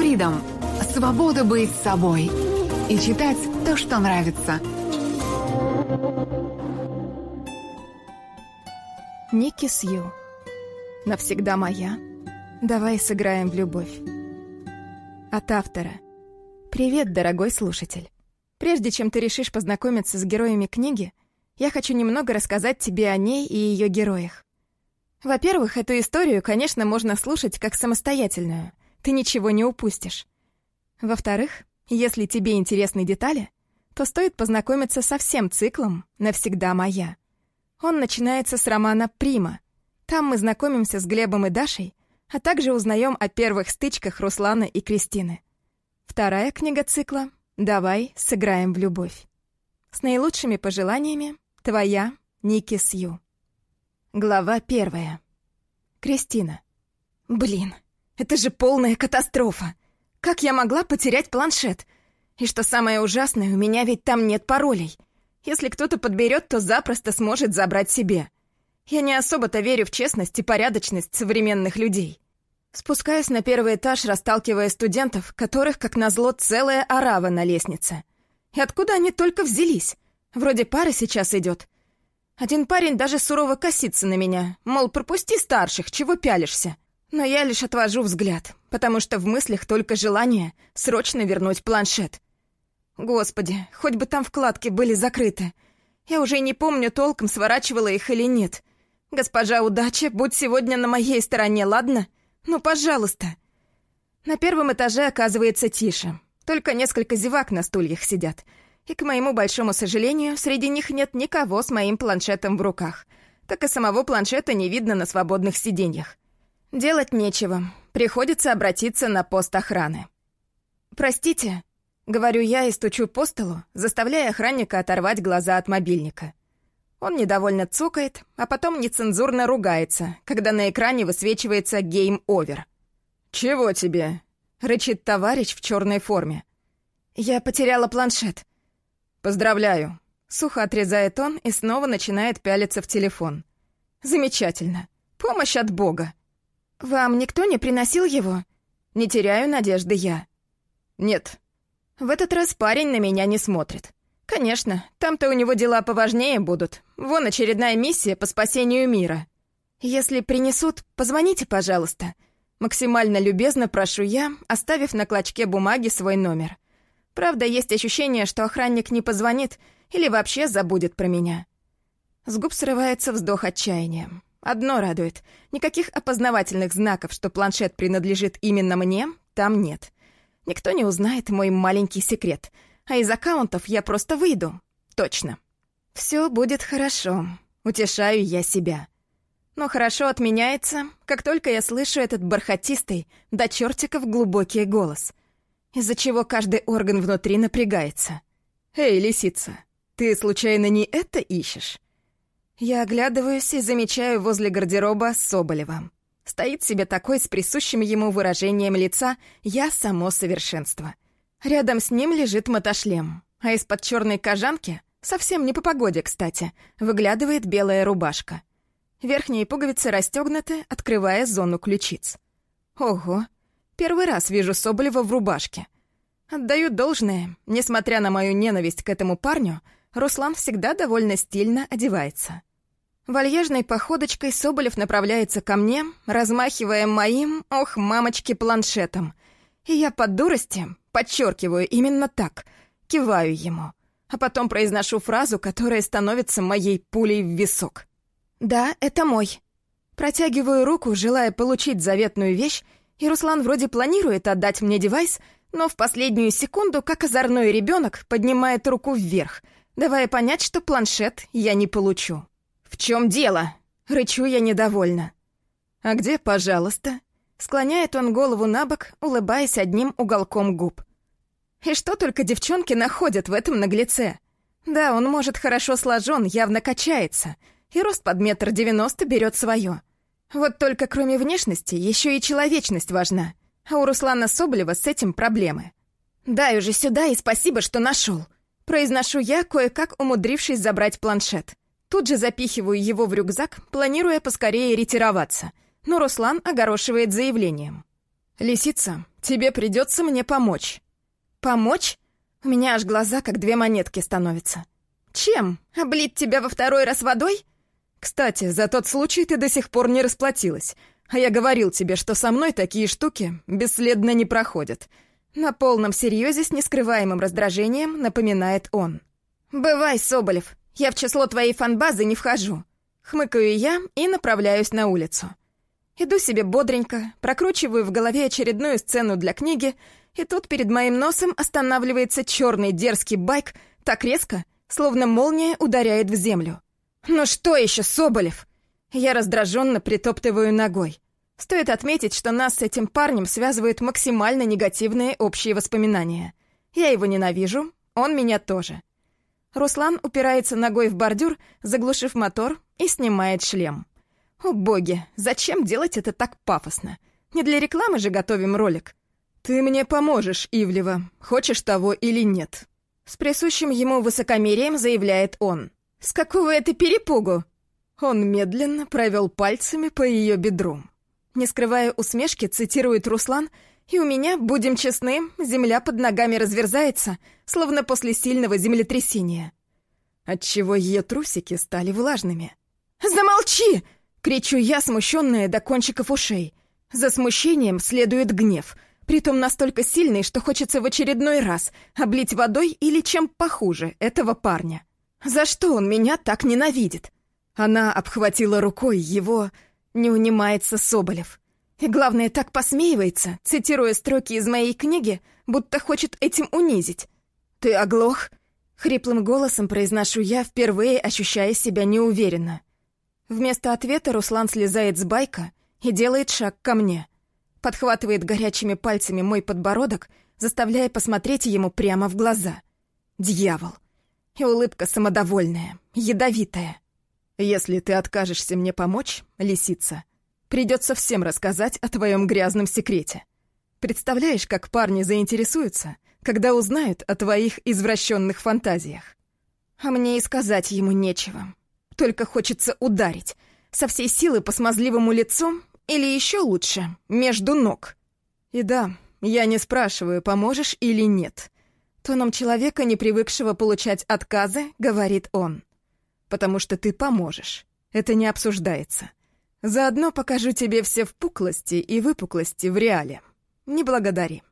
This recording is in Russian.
Freedom – свобода быть собой и читать то, что нравится. Ники Сью. Навсегда моя. Давай сыграем в любовь. От автора. Привет, дорогой слушатель. Прежде чем ты решишь познакомиться с героями книги, я хочу немного рассказать тебе о ней и ее героях. Во-первых, эту историю, конечно, можно слушать как самостоятельную. Ты ничего не упустишь. Во-вторых, если тебе интересны детали, то стоит познакомиться со всем циклом «Навсегда моя». Он начинается с романа «Прима». Там мы знакомимся с Глебом и Дашей, а также узнаем о первых стычках Руслана и Кристины. Вторая книга цикла «Давай сыграем в любовь». С наилучшими пожеланиями, твоя Ники Сью. Глава первая. Кристина. Блин, это же полная катастрофа. Как я могла потерять планшет? И что самое ужасное, у меня ведь там нет паролей. Если кто-то подберет, то запросто сможет забрать себе. Я не особо-то верю в честность и порядочность современных людей. Спускаюсь на первый этаж, расталкивая студентов, которых, как назло, целая орава на лестнице. И откуда они только взялись? Вроде пара сейчас идет. Один парень даже сурово косится на меня, мол, пропусти старших, чего пялишься. Но я лишь отвожу взгляд, потому что в мыслях только желание срочно вернуть планшет. Господи, хоть бы там вкладки были закрыты. Я уже не помню толком, сворачивала их или нет. Госпожа Удача, будь сегодня на моей стороне, ладно? Ну, пожалуйста. На первом этаже оказывается тише. Только несколько зевак на стульях сидят — и, к моему большому сожалению, среди них нет никого с моим планшетом в руках. Так и самого планшета не видно на свободных сиденьях. Делать нечего. Приходится обратиться на пост охраны. «Простите», — говорю я и стучу по столу, заставляя охранника оторвать глаза от мобильника. Он недовольно цокает, а потом нецензурно ругается, когда на экране высвечивается «Game Over». «Чего тебе?» — рычит товарищ в черной форме. «Я потеряла планшет. «Поздравляю!» Сухо отрезает он и снова начинает пялиться в телефон. «Замечательно. Помощь от Бога. Вам никто не приносил его? Не теряю надежды я». «Нет». В этот раз парень на меня не смотрит. Конечно, там-то у него дела поважнее будут. Вон очередная миссия по спасению мира. Если принесут, позвоните, пожалуйста. Максимально любезно прошу я, оставив на клочке бумаги свой номер. Правда, есть ощущение, что охранник не позвонит или вообще забудет про меня. С губ срывается вздох отчаяния. Одно радует. Никаких опознавательных знаков, что планшет принадлежит именно мне, там нет. Никто не узнает мой маленький секрет. А из аккаунтов я просто выйду. Точно. Все будет хорошо. Утешаю я себя. Но хорошо отменяется, как только я слышу этот бархатистый, до чертиков глубокий голос из-за чего каждый орган внутри напрягается. «Эй, лисица, ты случайно не это ищешь?» Я оглядываюсь и замечаю возле гардероба Соболева. Стоит себе такой с присущим ему выражением лица «я само совершенство». Рядом с ним лежит мотошлем, а из-под черной кожанки, совсем не по погоде, кстати, выглядывает белая рубашка. Верхние пуговицы расстегнуты, открывая зону ключиц. Ого, Первый раз вижу Соболева в рубашке. Отдаю должное, несмотря на мою ненависть к этому парню, Руслан всегда довольно стильно одевается. Вальяжной походочкой Соболев направляется ко мне, размахивая моим, ох, мамочки, планшетом. И я по дурости, подчеркиваю именно так, киваю ему, а потом произношу фразу, которая становится моей пулей в висок. «Да, это мой». Протягиваю руку, желая получить заветную вещь, и Руслан вроде планирует отдать мне девайс, но в последнюю секунду, как озорной ребенок, поднимает руку вверх, давая понять, что планшет я не получу. «В чем дело?» — рычу я недовольно. «А где, пожалуйста?» Склоняет он голову на бок, улыбаясь одним уголком губ. И что только девчонки находят в этом наглеце? Да, он может хорошо сложен, явно качается, и рост под метр девяносто берет свое. Вот только кроме внешности еще и человечность важна. А у Руслана Соболева с этим проблемы. «Дай уже сюда и спасибо, что нашел. Произношу я, кое-как умудрившись забрать планшет. Тут же запихиваю его в рюкзак, планируя поскорее ретироваться. Но Руслан огорошивает заявлением. «Лисица, тебе придется мне помочь». «Помочь? У меня аж глаза как две монетки становятся. Чем? Облить тебя во второй раз водой?» «Кстати, за тот случай ты до сих пор не расплатилась. А я говорил тебе, что со мной такие штуки бесследно не проходят». На полном серьезе с нескрываемым раздражением напоминает он. «Бывай, Соболев, я в число твоей фанбазы не вхожу». Хмыкаю я и направляюсь на улицу. Иду себе бодренько, прокручиваю в голове очередную сцену для книги, и тут перед моим носом останавливается черный дерзкий байк так резко, словно молния ударяет в землю. «Ну что еще, Соболев?» Я раздраженно притоптываю ногой. Стоит отметить, что нас с этим парнем связывают максимально негативные общие воспоминания. Я его ненавижу, он меня тоже. Руслан упирается ногой в бордюр, заглушив мотор, и снимает шлем. О боги, зачем делать это так пафосно? Не для рекламы же готовим ролик. «Ты мне поможешь, Ивлева, хочешь того или нет?» С присущим ему высокомерием заявляет он. «С какого это перепугу?» Он медленно провел пальцами по ее бедру. Не скрывая усмешки, цитирует Руслан, и у меня, будем честны, земля под ногами разверзается, словно после сильного землетрясения. Отчего ее трусики стали влажными. «Замолчи!» — кричу я, смущенная до кончиков ушей. За смущением следует гнев, притом настолько сильный, что хочется в очередной раз облить водой или чем похуже этого парня. За что он меня так ненавидит? Она обхватила рукой его... Не унимается Соболев. И главное, так посмеивается, цитируя строки из моей книги, будто хочет этим унизить. «Ты оглох?» — хриплым голосом произношу я, впервые ощущая себя неуверенно. Вместо ответа Руслан слезает с байка и делает шаг ко мне. Подхватывает горячими пальцами мой подбородок, заставляя посмотреть ему прямо в глаза. Дьявол. И улыбка самодовольная, ядовитая. Если ты откажешься мне помочь, лисица, придется всем рассказать о твоем грязном секрете. Представляешь, как парни заинтересуются, когда узнают о твоих извращенных фантазиях? А мне и сказать ему нечего. Только хочется ударить. Со всей силы по смазливому лицу или еще лучше, между ног. И да, я не спрашиваю, поможешь или нет. Тоном человека, не привыкшего получать отказы, говорит он потому что ты поможешь. Это не обсуждается. Заодно покажу тебе все впуклости и выпуклости в реале. Не благодари.